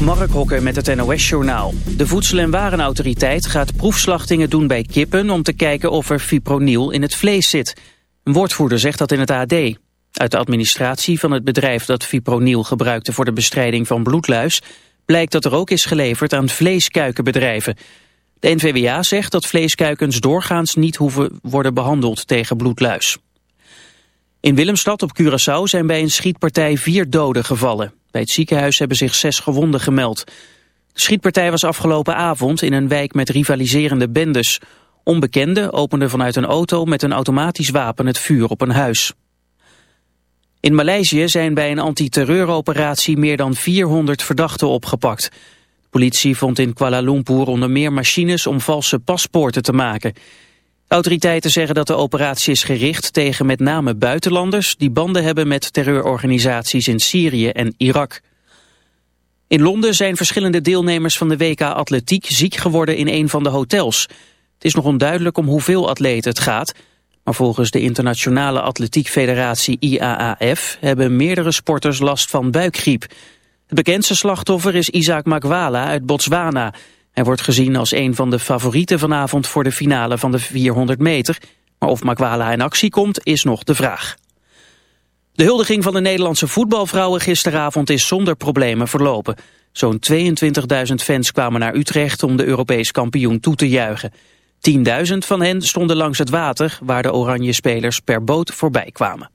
Mark Hokker met het NOS-journaal. De Voedsel- en Warenautoriteit gaat proefslachtingen doen bij kippen... om te kijken of er fipronil in het vlees zit. Een woordvoerder zegt dat in het AD. Uit de administratie van het bedrijf dat fipronil gebruikte... voor de bestrijding van bloedluis... blijkt dat er ook is geleverd aan vleeskuikenbedrijven. De NVWA zegt dat vleeskuikens doorgaans niet hoeven worden behandeld tegen bloedluis. In Willemstad op Curaçao zijn bij een schietpartij vier doden gevallen. Bij het ziekenhuis hebben zich zes gewonden gemeld. De schietpartij was afgelopen avond in een wijk met rivaliserende bendes. Onbekenden openden vanuit een auto met een automatisch wapen het vuur op een huis. In Maleisië zijn bij een antiterreuroperatie meer dan 400 verdachten opgepakt. De politie vond in Kuala Lumpur onder meer machines om valse paspoorten te maken. Autoriteiten zeggen dat de operatie is gericht tegen met name buitenlanders... die banden hebben met terreurorganisaties in Syrië en Irak. In Londen zijn verschillende deelnemers van de WK Atletiek ziek geworden in een van de hotels. Het is nog onduidelijk om hoeveel atleten het gaat... maar volgens de Internationale Atletiek Federatie IAAF... hebben meerdere sporters last van buikgriep. Het bekendste slachtoffer is Isaac Makwala uit Botswana... Hij wordt gezien als een van de favorieten vanavond voor de finale van de 400 meter. Maar of Makwala in actie komt, is nog de vraag. De huldiging van de Nederlandse voetbalvrouwen gisteravond is zonder problemen verlopen. Zo'n 22.000 fans kwamen naar Utrecht om de Europees kampioen toe te juichen. 10.000 van hen stonden langs het water waar de oranje spelers per boot voorbij kwamen.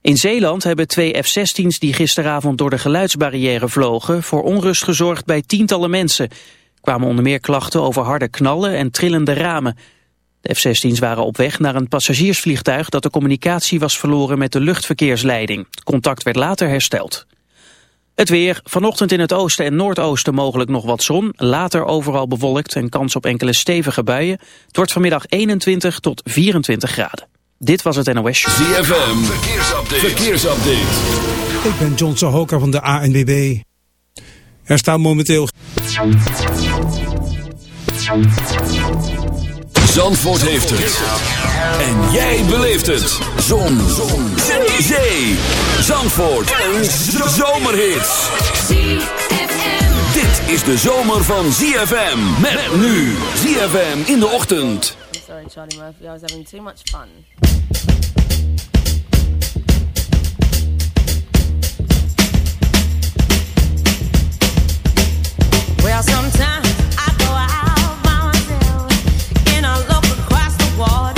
In Zeeland hebben twee F-16's die gisteravond door de geluidsbarrière vlogen... voor onrust gezorgd bij tientallen mensen kwamen onder meer klachten over harde knallen en trillende ramen. De F-16's waren op weg naar een passagiersvliegtuig dat de communicatie was verloren met de luchtverkeersleiding. Het contact werd later hersteld. Het weer, vanochtend in het oosten en noordoosten mogelijk nog wat zon. Later overal bewolkt en kans op enkele stevige buien. Het wordt vanmiddag 21 tot 24 graden. Dit was het NOS ZFM, verkeersupdate. verkeersupdate. Ik ben John Sahoka van de ANWB. Er staan momenteel... Zandvoort heeft het. En jij beleeft het. Zon. Zon. Zee. Zee. Zandvoort. Een zomerhit. Dit is de zomer van ZFM. Met nu. ZFM in de ochtend. Sorry Charlie Murphy, I was having too much fun. Well, sometimes soft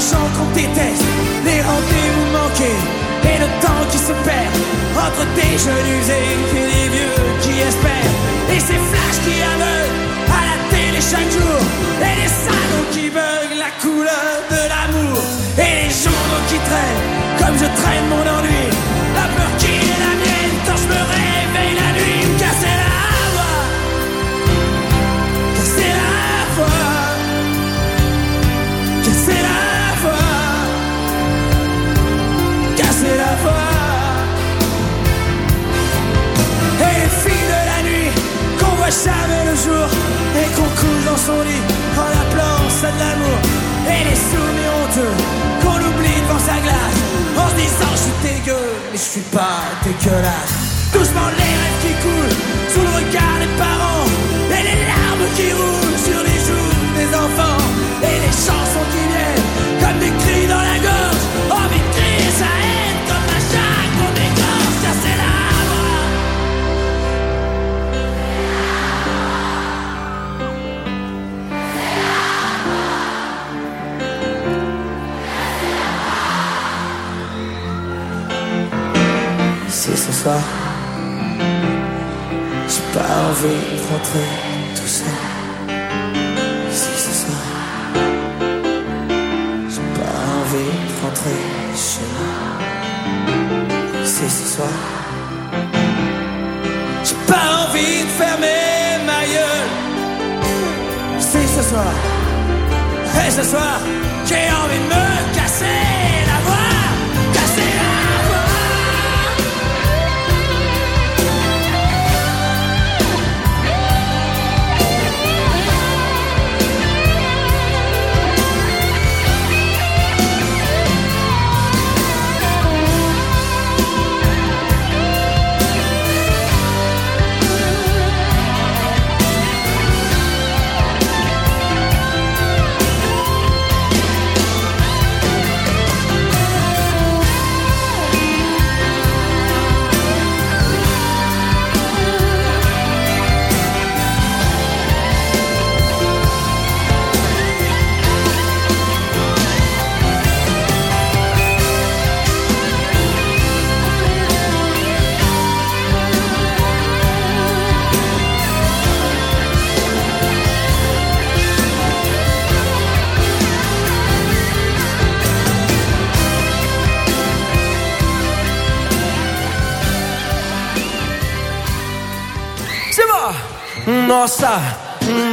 des gens qu'on déteste. Les rendez-vous manqués et le temps qui se perd entre des jeunes usés et les vieux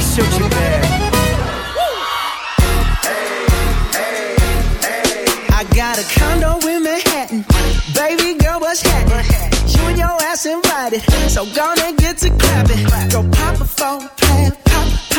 Se eu te pego. I got a condo in Manhattan. Baby girl, what's happening? You and your ass invited. So gonna get to clapping. Go pop a plan. Pop,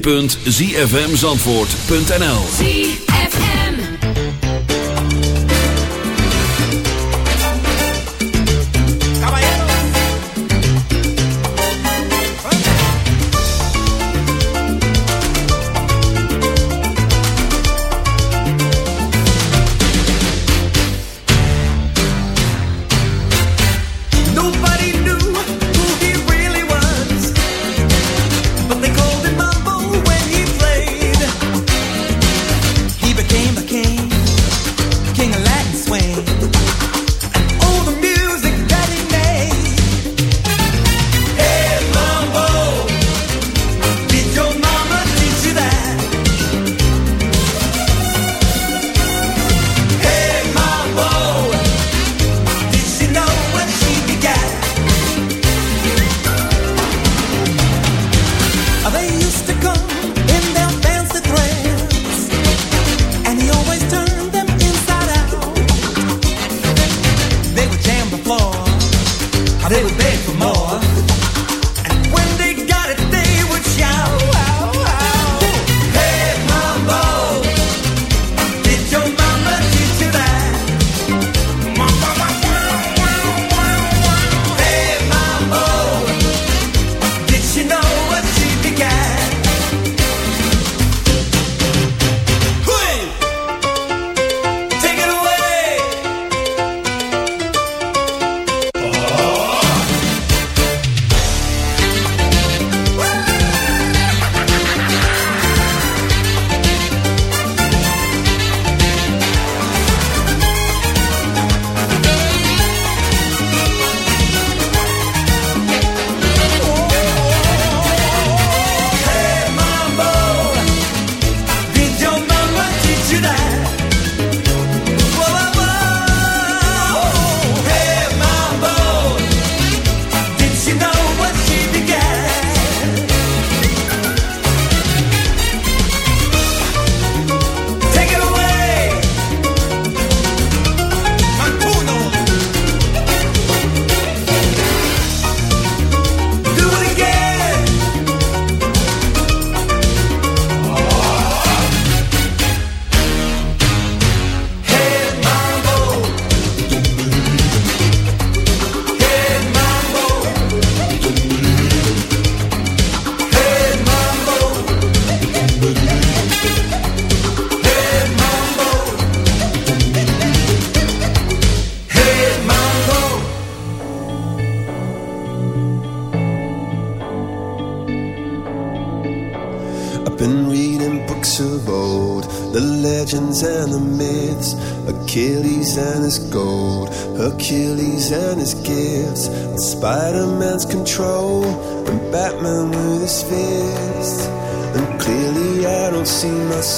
www.zfmzandvoort.nl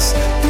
us.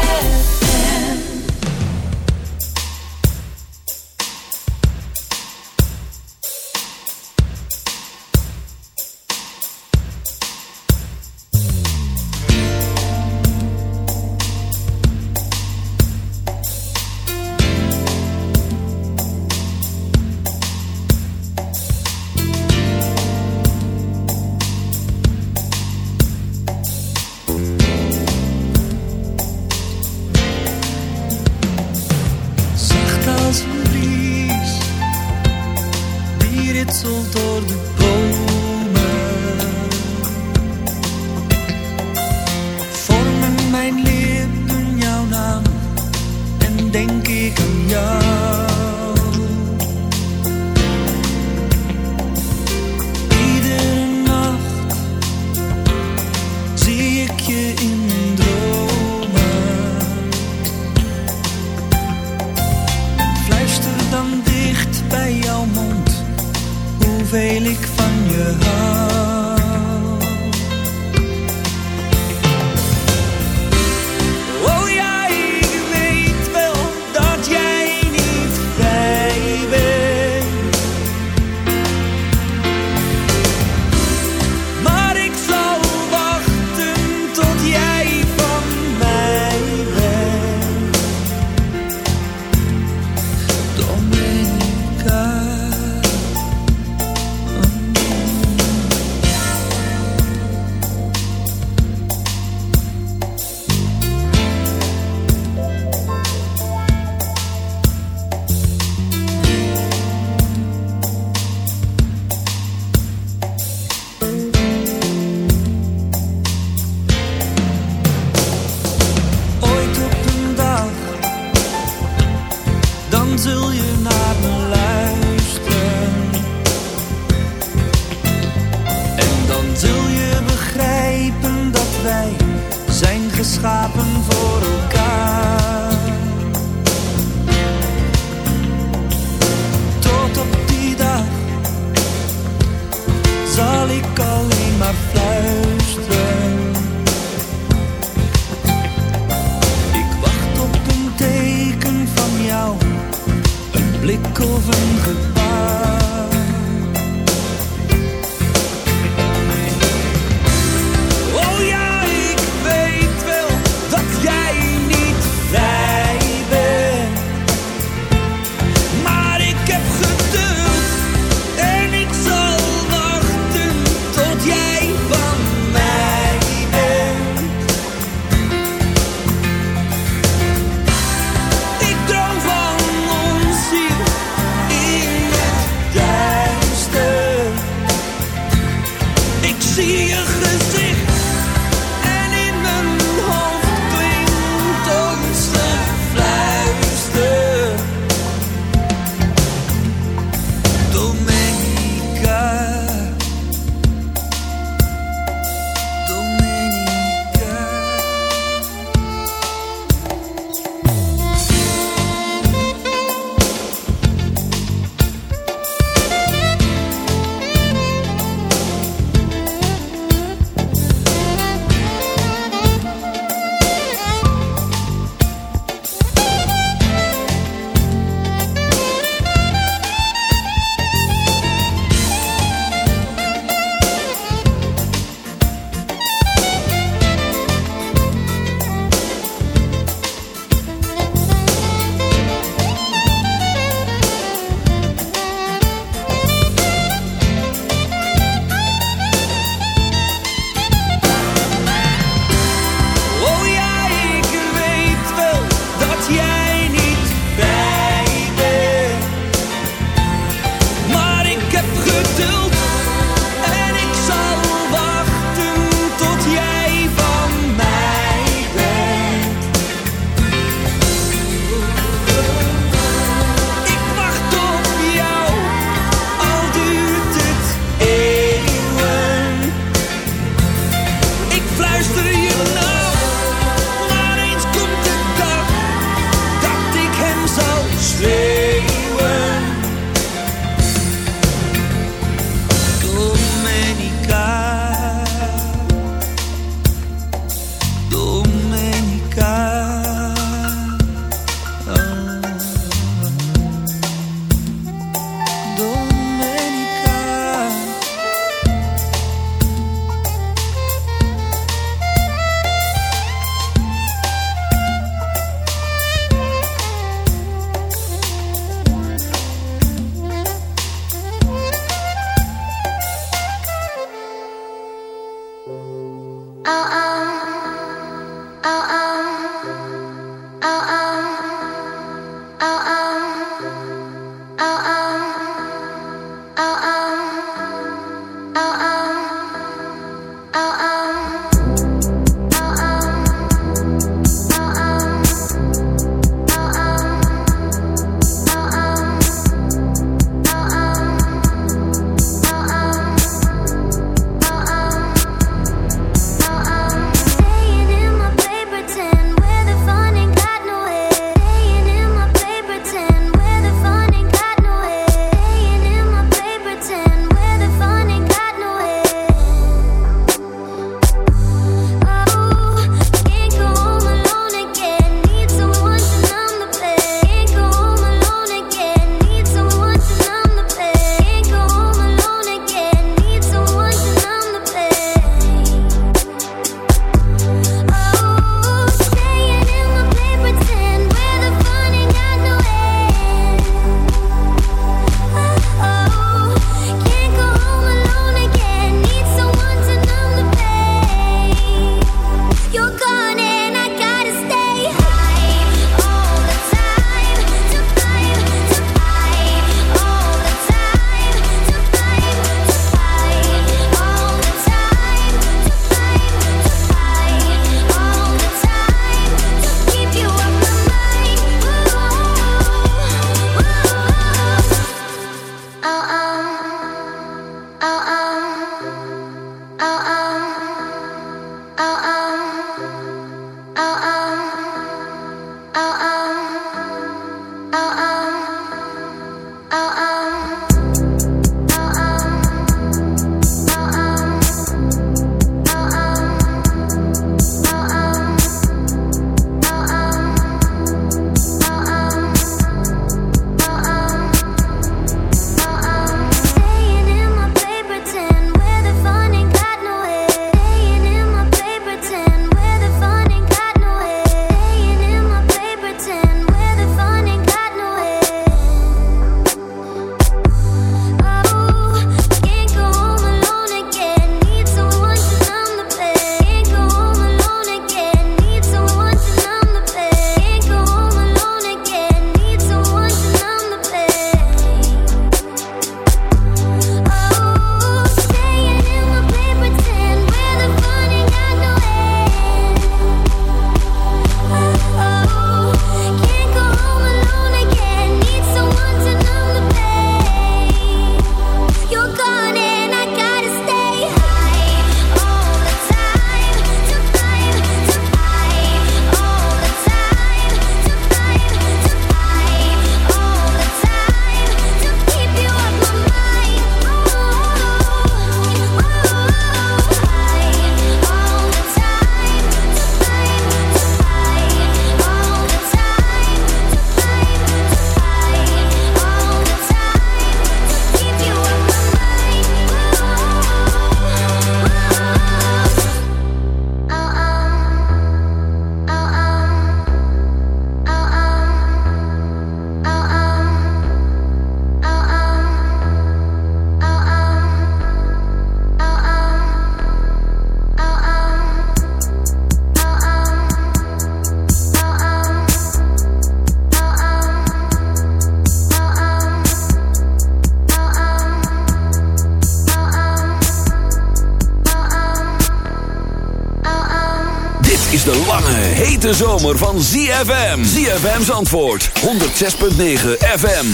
Van ZFM. ZFM's antwoord, 106.9 FM.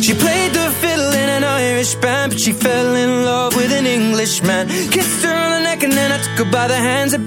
She played the fiddle in an Irish band, but she fell in love with an Englishman. Kissed her on the neck and then I took her by the hands. And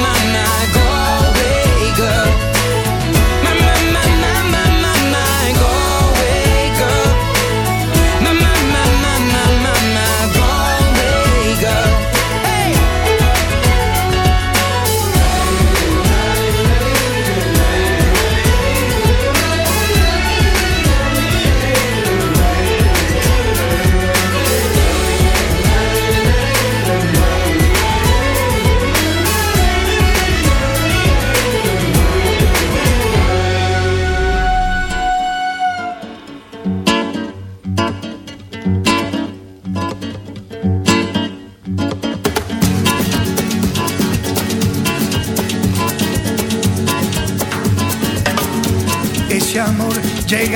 my